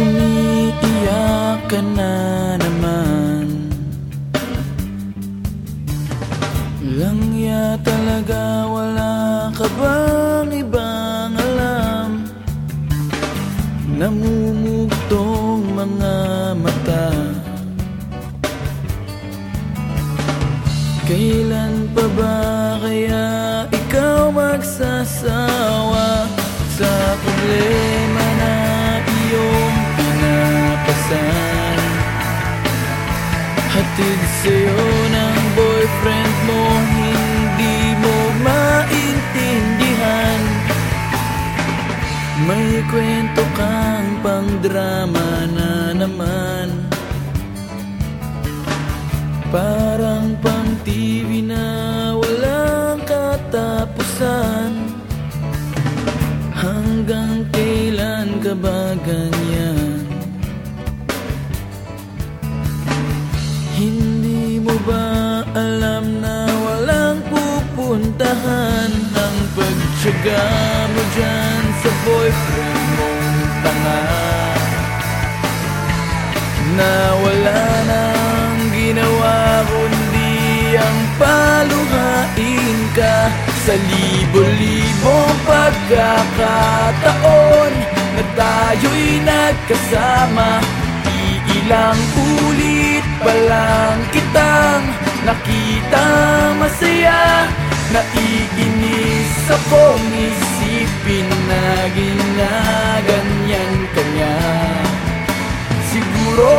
Umiiyak ka na naman. Langya talaga wala ka bang ibang alam? Namumugtong mga mata. Kailan pa ba kaya ikaw magsasawa Sa problema Hatid sa'yo ng boyfriend mo Hindi mo maintindihan. May kwento kang pang drama na naman. Parang pang ba alam na walang pupuntahan Ang pagtsaga mo dyan sa boyfriend mong tanga? Na wala nang ginawa kundi ang paluhain ka Sa libo-libong pagkakataon Na tayo'y nagkasama Iilang ulit pa lang kitang Nakita masaya. Naiinis akong isipin na ginaganyan ka niya. Siguro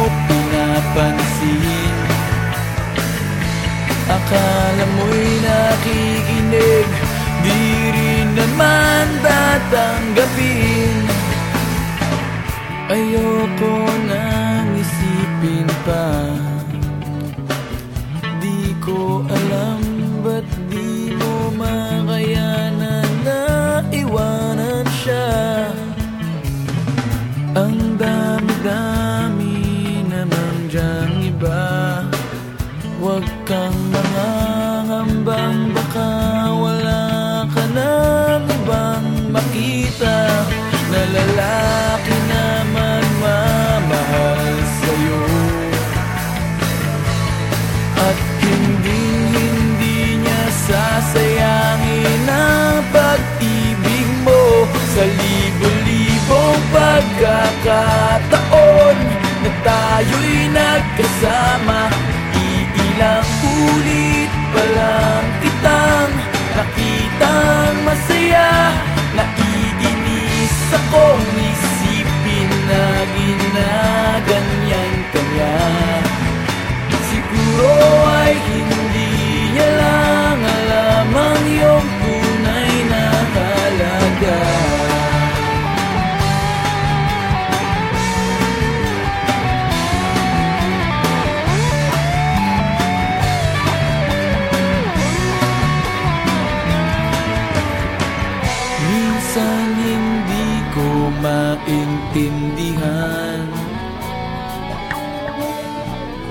pinapansin Akala mo'y nakikinig Di rin naman tatanggapin. Ayoko nang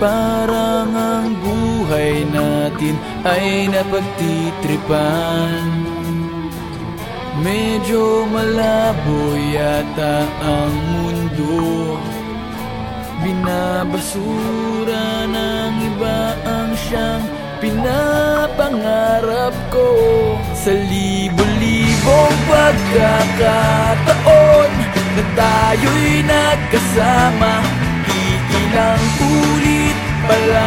Parang ang buhay natin ay napagtitripan. Medyo malabo yata ang mundo. Binabasura ng iba ang siyang pinapangarap ko. Sa libo-libong pagkakataon Na tayo'y nagkasama Iilang ulit pa lang kitang nakita